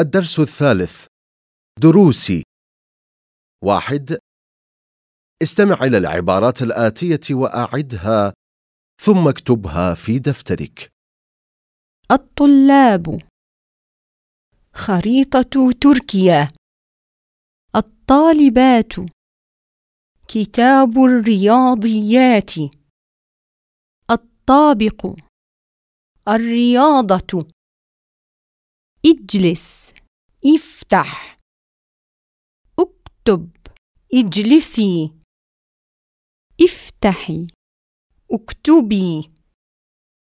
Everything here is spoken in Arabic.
الدرس الثالث. دروسي. واحد. استمع إلى العبارات الآتية وأعدها ثم اكتبها في دفترك. الطلاب. خريطة تركيا. الطالبات. كتاب الرياضيات. الطابق. الرياضة. اجلس. افتح اكتب. اجلسي. افتحي. اكتبي.